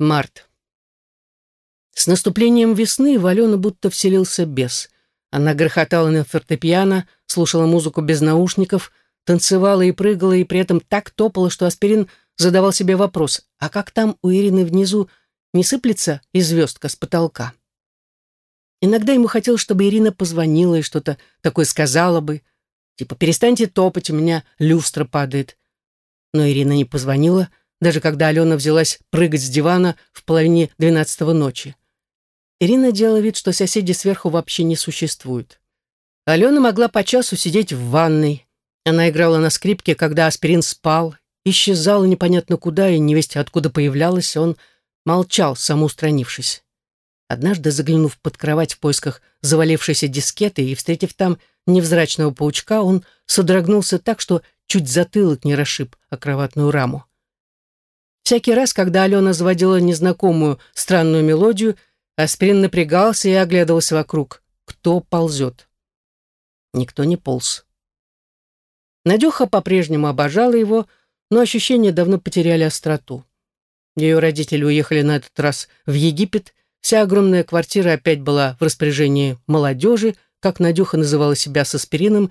Март. С наступлением весны в Алену будто вселился бес. Она грохотала на фортепиано, слушала музыку без наушников, танцевала и прыгала, и при этом так топала, что Аспирин задавал себе вопрос, а как там у Ирины внизу не сыплется и звездка с потолка? Иногда ему хотелось, чтобы Ирина позвонила и что-то такое сказала бы, типа «перестаньте топать, у меня люстра падает». Но Ирина не позвонила, даже когда Алена взялась прыгать с дивана в половине двенадцатого ночи. Ирина делала вид, что соседи сверху вообще не существуют. Алена могла по часу сидеть в ванной. Она играла на скрипке, когда аспирин спал, исчезала непонятно куда и невесть откуда появлялась, он молчал, самоустранившись. Однажды, заглянув под кровать в поисках завалившейся дискеты и встретив там невзрачного паучка, он содрогнулся так, что чуть затылок не расшиб о кроватную раму. Всякий раз, когда Алена заводила незнакомую странную мелодию, Аспирин напрягался и оглядывался вокруг. Кто ползет? Никто не полз. Надюха по-прежнему обожала его, но ощущения давно потеряли остроту. Ее родители уехали на этот раз в Египет, вся огромная квартира опять была в распоряжении молодежи, как Надюха называла себя с аспирином,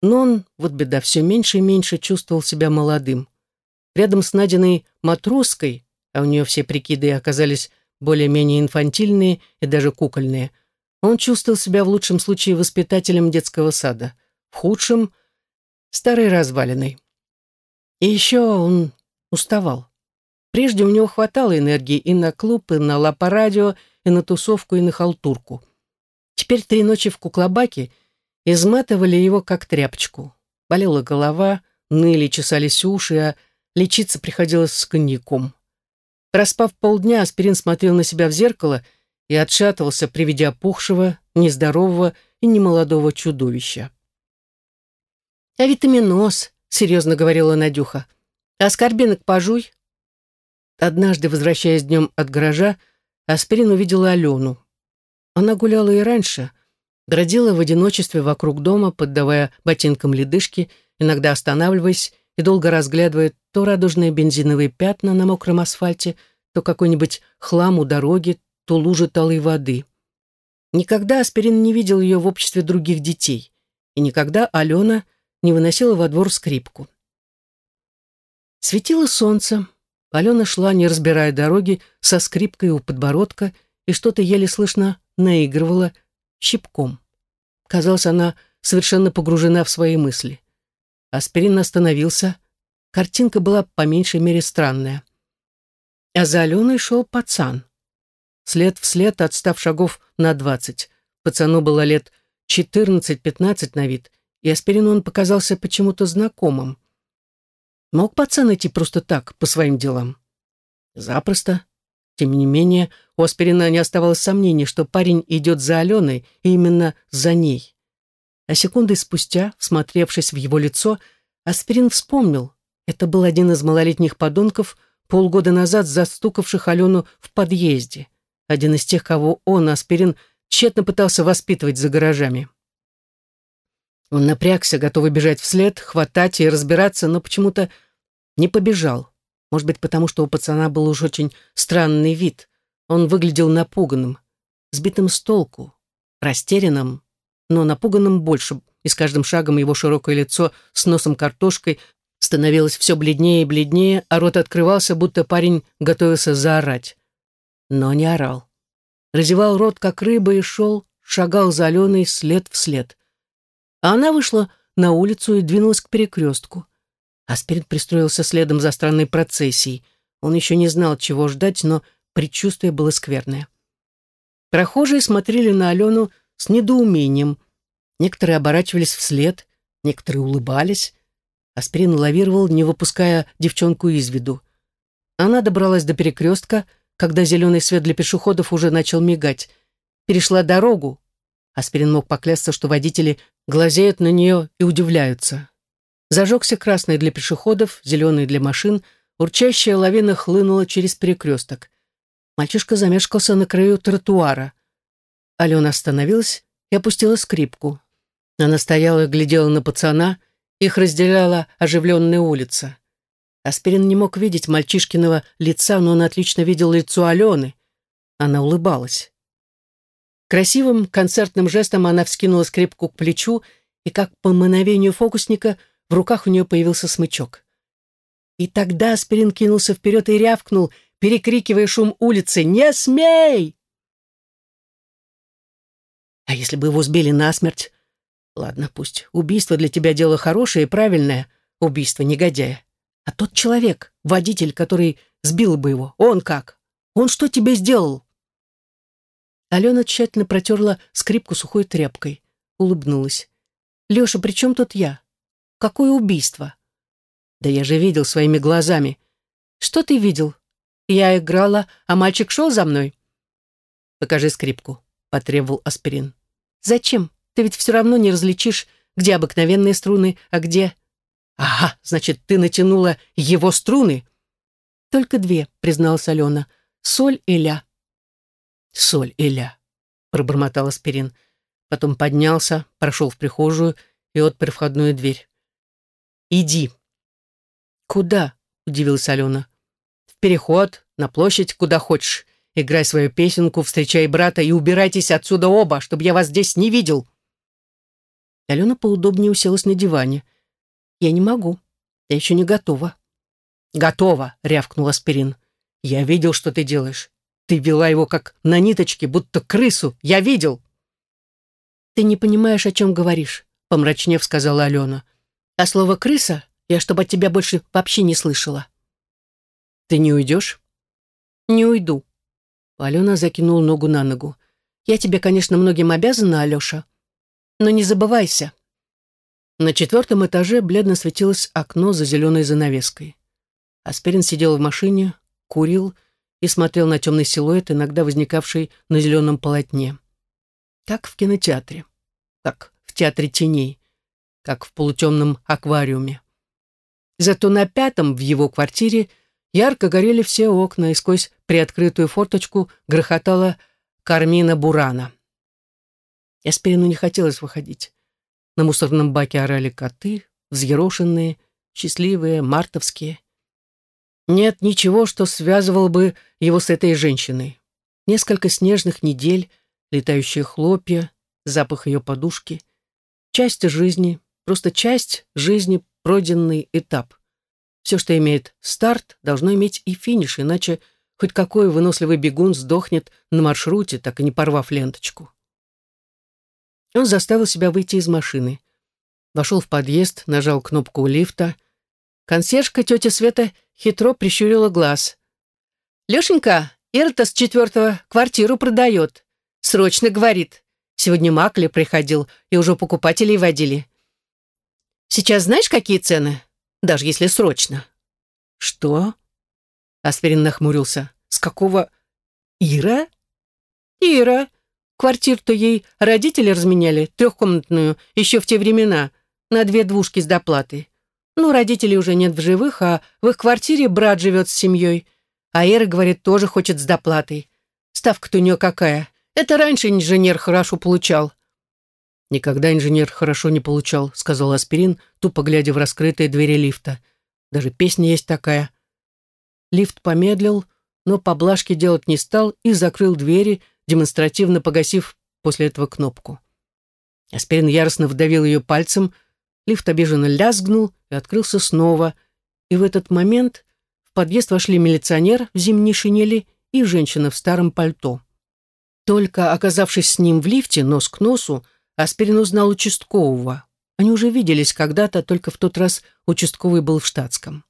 но он, вот беда, все меньше и меньше чувствовал себя молодым. Рядом с Надиной матроской, а у нее все прикиды оказались более-менее инфантильные и даже кукольные, он чувствовал себя в лучшем случае воспитателем детского сада, в худшем — старой развалиной. И еще он уставал. Прежде у него хватало энергии и на клуб, и на лапорадио, и на тусовку, и на халтурку. Теперь три ночи в куклобаке изматывали его как тряпочку. Болела голова, ныли, чесались уши, а Лечиться приходилось с коньяком. Проспав полдня, аспирин смотрел на себя в зеркало и отшатывался при виде опухшего, нездорового и немолодого чудовища. «А витаминоз», — серьезно говорила Надюха. «А скорбинок пожуй». Однажды, возвращаясь днем от гаража, Аспирин увидела Алену. Она гуляла и раньше, бродила в одиночестве вокруг дома, поддавая ботинкам ледышки, иногда останавливаясь долго разглядывает то радужные бензиновые пятна на мокром асфальте, то какой-нибудь хлам у дороги, то лужи талой воды. Никогда Аспирин не видел ее в обществе других детей, и никогда Алена не выносила во двор скрипку. Светило солнце, Алена шла, не разбирая дороги, со скрипкой у подбородка и что-то еле слышно наигрывала щипком. Казалось, она совершенно погружена в свои мысли. Аспирин остановился. Картинка была по меньшей мере странная. А за Аленой шел пацан. След вслед, отстав шагов на двадцать. Пацану было лет четырнадцать-пятнадцать на вид, и Аспирину он показался почему-то знакомым. Мог пацан идти просто так, по своим делам? Запросто. Тем не менее, у Аспирина не оставалось сомнений, что парень идет за Аленой, и именно за ней. А секунды спустя, всмотревшись в его лицо, Аспирин вспомнил. Это был один из малолетних подонков, полгода назад застукавших Алену в подъезде. Один из тех, кого он, Аспирин, тщетно пытался воспитывать за гаражами. Он напрягся, готовый бежать вслед, хватать и разбираться, но почему-то не побежал. Может быть, потому что у пацана был уж очень странный вид. Он выглядел напуганным, сбитым с толку, растерянным, но напуганным больше, и с каждым шагом его широкое лицо с носом картошкой становилось все бледнее и бледнее, а рот открывался, будто парень готовился заорать. Но не орал. Разевал рот, как рыба, и шел, шагал за Аленой след в след. А она вышла на улицу и двинулась к перекрестку. Аспирин пристроился следом за странной процессией. Он еще не знал, чего ждать, но предчувствие было скверное. Прохожие смотрели на Алену с недоумением. Некоторые оборачивались вслед, некоторые улыбались. Аспирин лавировал, не выпуская девчонку из виду. Она добралась до перекрестка, когда зеленый свет для пешеходов уже начал мигать. Перешла дорогу. Аспирин мог поклясться, что водители глазеют на нее и удивляются. Зажегся красный для пешеходов, зеленый для машин, урчащая лавина хлынула через перекресток. Мальчишка замешкался на краю тротуара. Алена остановилась и опустила скрипку. Она стояла и глядела на пацана, их разделяла оживленная улица. Аспирин не мог видеть мальчишкиного лица, но он отлично видел лицо Алены. Она улыбалась. Красивым концертным жестом она вскинула скрипку к плечу, и как по мановению фокусника в руках у нее появился смычок. И тогда Аспирин кинулся вперед и рявкнул, перекрикивая шум улицы «Не смей!» А если бы его сбили насмерть? Ладно, пусть. Убийство для тебя дело хорошее и правильное. Убийство негодяя. А тот человек, водитель, который сбил бы его, он как? Он что тебе сделал? Алена тщательно протерла скрипку сухой тряпкой. Улыбнулась. «Леша, при чем тут я? Какое убийство?» «Да я же видел своими глазами». «Что ты видел? Я играла, а мальчик шел за мной?» «Покажи скрипку», — потребовал Аспирин. «Зачем? Ты ведь все равно не различишь, где обыкновенные струны, а где...» «Ага, значит, ты натянула его струны?» «Только две», — призналась Алена. «Соль и ля». «Соль и ля», — пробормотал Аспирин. Потом поднялся, прошел в прихожую и отпер входную дверь. «Иди». «Куда?» — удивилась Алена. «В переход, на площадь, куда хочешь. Играй свою песенку, встречай брата и убирайтесь отсюда оба, чтобы я вас здесь не видел». Алена поудобнее уселась на диване. «Я не могу. Я еще не готова». «Готова», — рявкнул Аспирин. «Я видел, что ты делаешь. Ты вела его как на ниточке, будто крысу. Я видел». «Ты не понимаешь, о чем говоришь», — помрачнев сказала Алена. «А слово «крыса» я чтобы от тебя больше вообще не слышала». «Ты не уйдешь?» «Не уйду». Алена закинула ногу на ногу. «Я тебе, конечно, многим обязана, Алеша. Но не забывайся, на четвертом этаже бледно светилось окно за зеленой занавеской. Аспирин сидел в машине, курил и смотрел на темный силуэт, иногда возникавший на зеленом полотне. Как в кинотеатре, как в театре теней, как в полутемном аквариуме. Зато на пятом в его квартире ярко горели все окна, и сквозь приоткрытую форточку грохотала Кармина Бурана. Аспирину не хотелось выходить. На мусорном баке орали коты, взъерошенные, счастливые, мартовские. Нет ничего, что связывало бы его с этой женщиной. Несколько снежных недель, летающие хлопья, запах ее подушки. Часть жизни, просто часть жизни, пройденный этап. Все, что имеет старт, должно иметь и финиш, иначе хоть какой выносливый бегун сдохнет на маршруте, так и не порвав ленточку. Он заставил себя выйти из машины. Вошел в подъезд, нажал кнопку лифта. Консьержка тетя Света хитро прищурила глаз. «Лешенька, Ирта с четвертого квартиру продает. Срочно, говорит. Сегодня Макли приходил, и уже покупателей водили. Сейчас знаешь, какие цены? Даже если срочно». «Что?» Аспирин нахмурился. «С какого... Ира?» «Ира. Квартиру-то ей родители разменяли, трехкомнатную, еще в те времена, на две двушки с доплатой. Ну, родителей уже нет в живых, а в их квартире брат живет с семьей. А Эра, говорит, тоже хочет с доплатой. Ставка-то у нее какая? Это раньше инженер хорошо получал. «Никогда инженер хорошо не получал», — сказал Аспирин, тупо глядя в раскрытые двери лифта. «Даже песня есть такая». Лифт помедлил, но поблажки делать не стал и закрыл двери, демонстративно погасив после этого кнопку. Аспирин яростно вдавил ее пальцем, лифт обиженно лязгнул и открылся снова, и в этот момент в подъезд вошли милиционер в зимней шинели и женщина в старом пальто. Только оказавшись с ним в лифте, нос к носу, Аспирин узнал участкового. Они уже виделись когда-то, только в тот раз участковый был в штатском.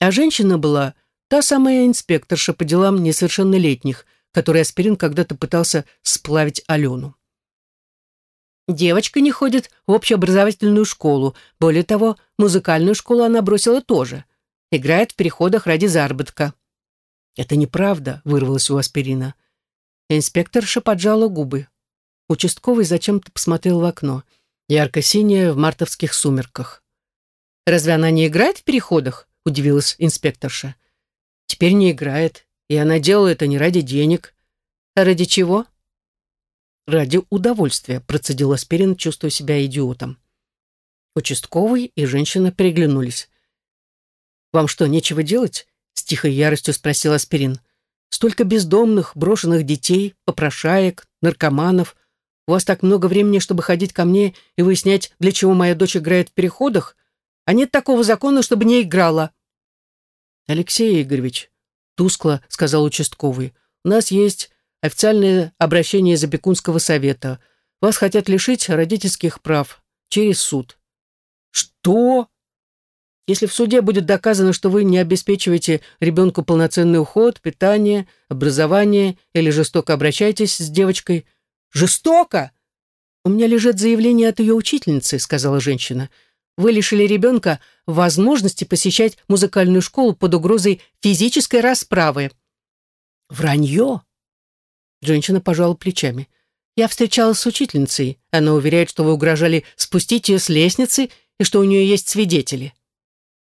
А женщина была та самая инспекторша по делам несовершеннолетних, которой Аспирин когда-то пытался сплавить Алену. Девочка не ходит в общеобразовательную школу. Более того, музыкальную школу она бросила тоже. Играет в переходах ради заработка. «Это неправда», — вырвалось у Аспирина. Инспекторша поджала губы. Участковый зачем-то посмотрел в окно. Ярко-синее в мартовских сумерках. «Разве она не играет в переходах?» — удивилась инспекторша. «Теперь не играет. И она делала это не ради денег. А ради чего? Ради удовольствия, процедил Аспирин, чувствуя себя идиотом. Участковый и женщина переглянулись. Вам что, нечего делать?» С тихой яростью спросил Аспирин. «Столько бездомных, брошенных детей, попрошаек, наркоманов. У вас так много времени, чтобы ходить ко мне и выяснять, для чего моя дочь играет в переходах? А нет такого закона, чтобы не играла». «Алексей Игоревич», — тускло сказал участковый, «у нас есть официальное обращение из опекунского совета. Вас хотят лишить родительских прав через суд». «Что?» Если в суде будет доказано, что вы не обеспечиваете ребенку полноценный уход, питание, образование или жестоко обращаетесь с девочкой. Жестоко? У меня лежит заявление от ее учительницы, сказала женщина. Вы лишили ребенка возможности посещать музыкальную школу под угрозой физической расправы. Вранье? Женщина пожала плечами. Я встречалась с учительницей. Она уверяет, что вы угрожали спустить ее с лестницы и что у нее есть свидетели.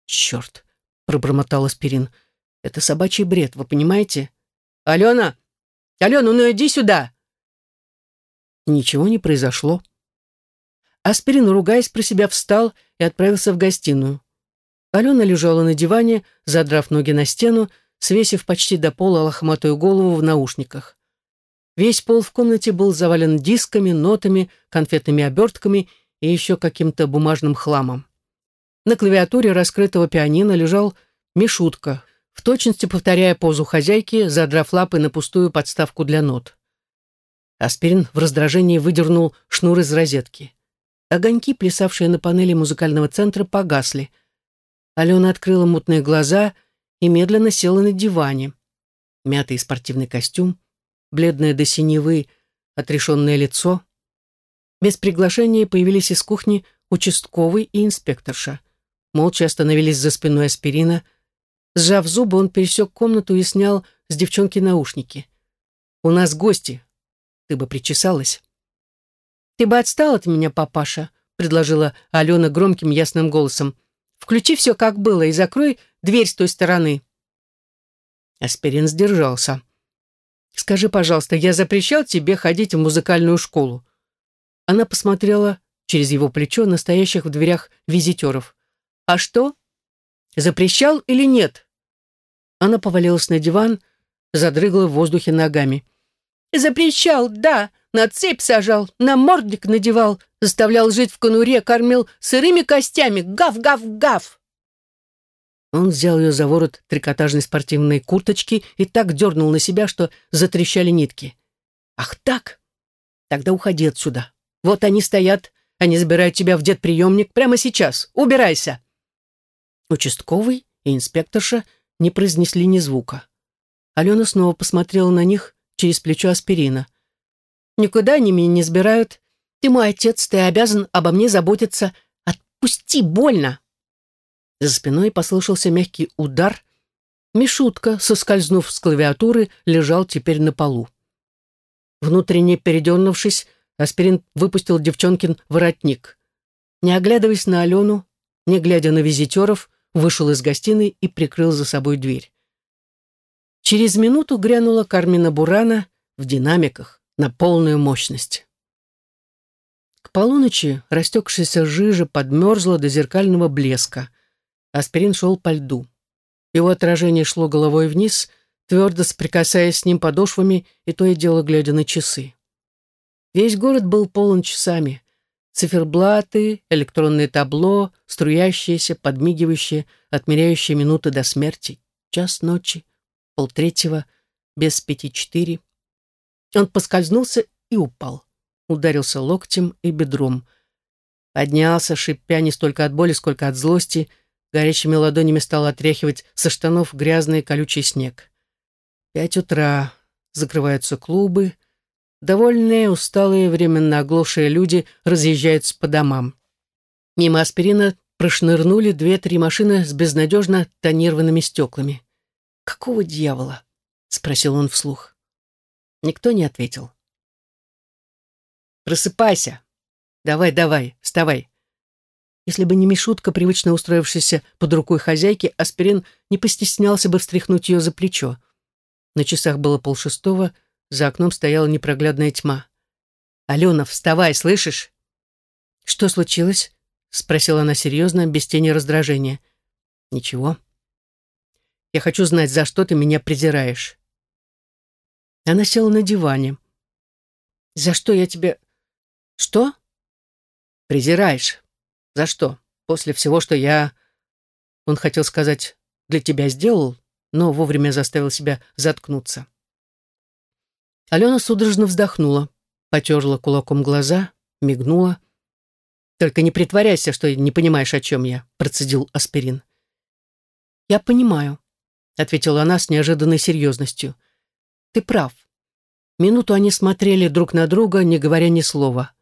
«Черт!» — пробормотал Аспирин. «Это собачий бред, вы понимаете?» «Алена! Алена, ну иди сюда!» Ничего не произошло. Аспирин, ругаясь про себя, встал и отправился в гостиную. Алена лежала на диване, задрав ноги на стену, свесив почти до пола лохматую голову в наушниках. Весь пол в комнате был завален дисками, нотами, конфетными обертками и еще каким-то бумажным хламом. На клавиатуре раскрытого пианино лежал Мишутка, в точности повторяя позу хозяйки, задрав лапы на пустую подставку для нот. Аспирин в раздражении выдернул шнур из розетки. Огоньки, плясавшие на панели музыкального центра, погасли. Алена открыла мутные глаза и медленно села на диване. Мятый спортивный костюм, бледное до синевы, отрешенное лицо. Без приглашения появились из кухни участковый и инспекторша молча остановились за спиной аспирина. Сжав зубы, он пересек комнату и снял с девчонки наушники. «У нас гости. Ты бы причесалась». «Ты бы отстал от меня, папаша», — предложила Алена громким ясным голосом. «Включи все, как было, и закрой дверь с той стороны». Аспирин сдержался. «Скажи, пожалуйста, я запрещал тебе ходить в музыкальную школу?» Она посмотрела через его плечо настоящих в дверях визитеров. «А что? Запрещал или нет?» Она повалилась на диван, задрыгла в воздухе ногами. «Запрещал, да, на цепь сажал, на мордик надевал, заставлял жить в конуре, кормил сырыми костями, гав-гав-гав!» Он взял ее за ворот трикотажной спортивной курточки и так дернул на себя, что затрещали нитки. «Ах так? Тогда уходи отсюда. Вот они стоят, они забирают тебя в дед-приемник прямо сейчас. Убирайся!» Участковый и инспекторша не произнесли ни звука. Алена снова посмотрела на них через плечо аспирина. «Никуда они меня не сбирают. Ты мой отец, ты обязан обо мне заботиться. Отпусти, больно!» За спиной послышался мягкий удар. Мишутка, соскользнув с клавиатуры, лежал теперь на полу. Внутренне передернувшись, Аспирин выпустил девчонкин воротник. Не оглядываясь на Алену, не глядя на визитеров, вышел из гостиной и прикрыл за собой дверь. Через минуту грянула Кармина Бурана в динамиках на полную мощность. К полуночи растекшаяся жижа подмерзла до зеркального блеска. Аспирин шел по льду. Его отражение шло головой вниз, твердо соприкасаясь с ним подошвами и то и дело глядя на часы. Весь город был полон часами. Циферблаты, электронное табло, струящиеся, подмигивающие, отмеряющие минуты до смерти. Час ночи, полтретьего, без пяти четыре. Он поскользнулся и упал. Ударился локтем и бедром. Поднялся, шипя не столько от боли, сколько от злости, горячими ладонями стал отряхивать со штанов грязный колючий снег. Пять утра. Закрываются клубы, Довольные, усталые, временно оглохшие люди разъезжаются по домам. Мимо аспирина прошнырнули две-три машины с безнадежно тонированными стеклами. «Какого дьявола?» — спросил он вслух. Никто не ответил. «Просыпайся! Давай, давай, вставай!» Если бы не Мишутка, привычно устроившийся под рукой хозяйки, Аспирин не постеснялся бы встряхнуть ее за плечо. На часах было полшестого, за окном стояла непроглядная тьма. «Алена, вставай, слышишь?» «Что случилось?» — спросила она серьезно, без тени раздражения. «Ничего. Я хочу знать, за что ты меня презираешь». Она села на диване. «За что я тебе...» «Что?» «Презираешь. За что? После всего, что я...» Он хотел сказать «для тебя сделал», но вовремя заставил себя заткнуться. Алена судорожно вздохнула, потерла кулаком глаза, мигнула. «Только не притворяйся, что не понимаешь, о чем я», — процедил аспирин. «Я понимаю», — ответила она с неожиданной серьезностью. «Ты прав». Минуту они смотрели друг на друга, не говоря ни слова.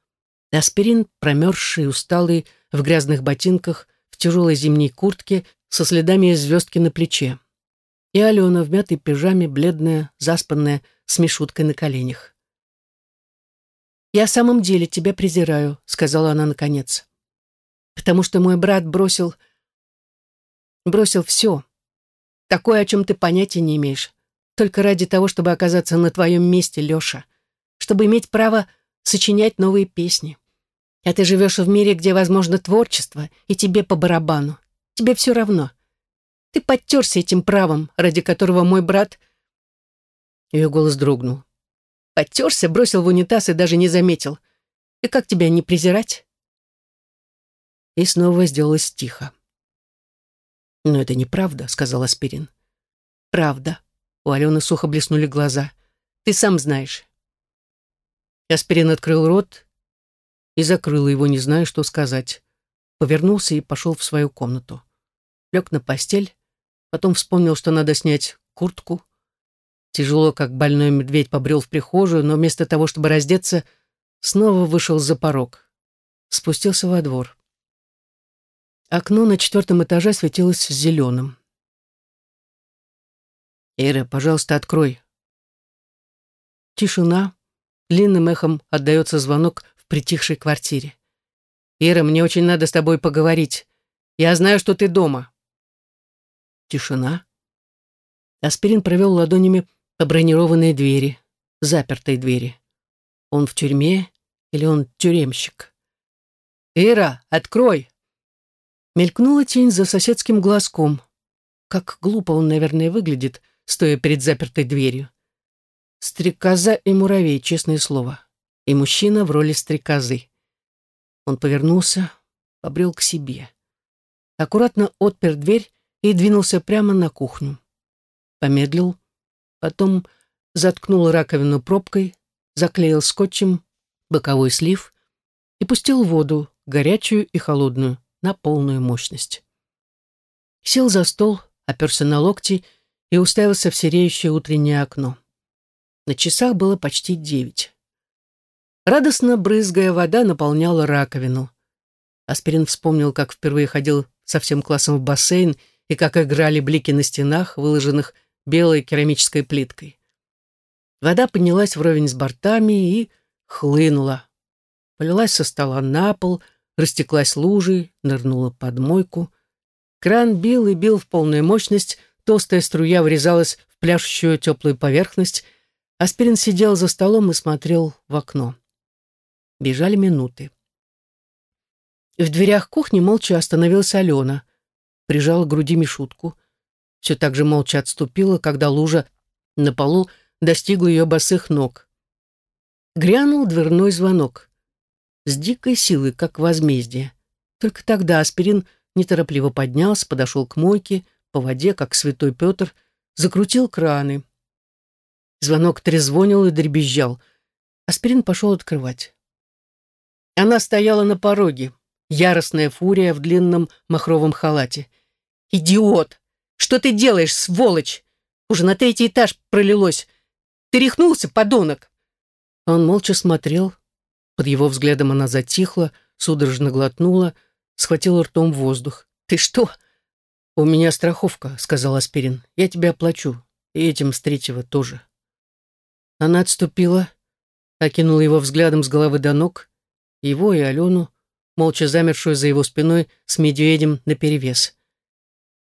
Аспирин, промерзший, усталый, в грязных ботинках, в тяжелой зимней куртке, со следами звездки на плече. И Алена в мятой пижаме, бледная, заспанная, с Мишуткой на коленях. «Я в самом деле тебя презираю», — сказала она наконец. «Потому что мой брат бросил... бросил все. Такое, о чем ты понятия не имеешь. Только ради того, чтобы оказаться на твоем месте, Леша. Чтобы иметь право сочинять новые песни. А ты живешь в мире, где возможно творчество, и тебе по барабану. Тебе все равно. Ты подтерся этим правом, ради которого мой брат...» Ее голос дрогнул. Подтерся, бросил в унитаз и даже не заметил. И как тебя не презирать? И снова сделалось тихо. «Но это неправда», — сказал Аспирин. «Правда». У Алены сухо блеснули глаза. «Ты сам знаешь». Аспирин открыл рот и закрыл его, не зная, что сказать. Повернулся и пошел в свою комнату. Лег на постель, потом вспомнил, что надо снять куртку, Тяжело, как больной медведь, побрел в прихожую, но вместо того, чтобы раздеться, снова вышел за порог. Спустился во двор. Окно на четвертом этаже светилось зеленым. «Ира, пожалуйста, открой». Тишина. Длинным эхом отдается звонок в притихшей квартире. «Ира, мне очень надо с тобой поговорить. Я знаю, что ты дома». Тишина. Аспирин провел ладонями по бронированной двери, запертой двери. Он в тюрьме или он тюремщик? «Ира, открой!» Мелькнула тень за соседским глазком. Как глупо он, наверное, выглядит, стоя перед запертой дверью. Стрекоза и муравей, честное слово. И мужчина в роли стрекозы. Он повернулся, побрел к себе. Аккуратно отпер дверь и двинулся прямо на кухню. Помедлил, Потом заткнул раковину пробкой, заклеил скотчем боковой слив и пустил воду, горячую и холодную, на полную мощность. Сел за стол, оперся на локти и уставился в сереющее утреннее окно. На часах было почти девять. Радостно брызгая вода наполняла раковину. Аспирин вспомнил, как впервые ходил со всем классом в бассейн и как играли блики на стенах, выложенных белой керамической плиткой. Вода поднялась вровень с бортами и хлынула. Полилась со стола на пол, растеклась лужей, нырнула под мойку. Кран бил и бил в полную мощность, толстая струя врезалась в пляшущую теплую поверхность. Аспирин сидел за столом и смотрел в окно. Бежали минуты. В дверях кухни молча остановилась Алена. Прижала к груди Мишутку все так же молча отступила, когда лужа на полу достигла ее босых ног. Грянул дверной звонок. С дикой силой, как возмездие. Только тогда аспирин неторопливо поднялся, подошел к мойке, по воде, как святой Петр, закрутил краны. Звонок трезвонил и дребезжал. Аспирин пошел открывать. Она стояла на пороге, яростная фурия в длинном махровом халате. «Идиот! Что ты делаешь, сволочь? Уже на третий этаж пролилось. Ты рехнулся, подонок!» Он молча смотрел. Под его взглядом она затихла, судорожно глотнула, схватила ртом воздух. «Ты что?» «У меня страховка», — сказал Аспирин. «Я тебе оплачу. И этим с третьего тоже». Она отступила, окинула его взглядом с головы до ног, его и Алену, молча замершую за его спиной с медведем наперевес.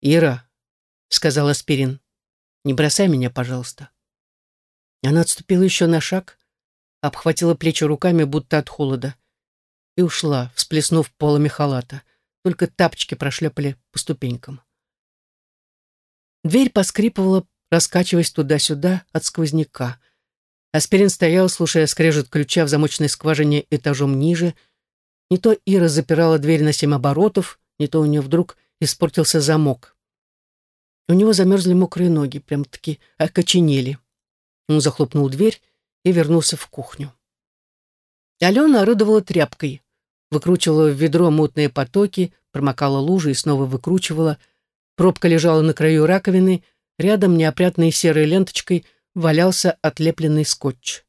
«Ира», — сказал Аспирин. «Не бросай меня, пожалуйста». Она отступила еще на шаг, обхватила плечи руками, будто от холода, и ушла, всплеснув полами халата. Только тапочки прошлепали по ступенькам. Дверь поскрипывала, раскачиваясь туда-сюда от сквозняка. Аспирин стоял, слушая скрежет ключа в замочной скважине этажом ниже. Не то Ира запирала дверь на семь оборотов, не то у нее вдруг испортился замок. У него замерзли мокрые ноги, прям-таки окоченели. Он захлопнул дверь и вернулся в кухню. Алена орудовала тряпкой, выкручивала в ведро мутные потоки, промокала лужи и снова выкручивала. Пробка лежала на краю раковины, рядом неопрятной серой ленточкой валялся отлепленный скотч.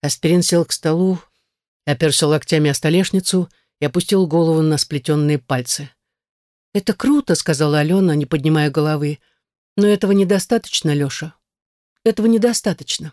Аспирин сел к столу, оперся локтями о столешницу и опустил голову на сплетенные пальцы. «Это круто», — сказала Алена, не поднимая головы. «Но этого недостаточно, Леша. Этого недостаточно».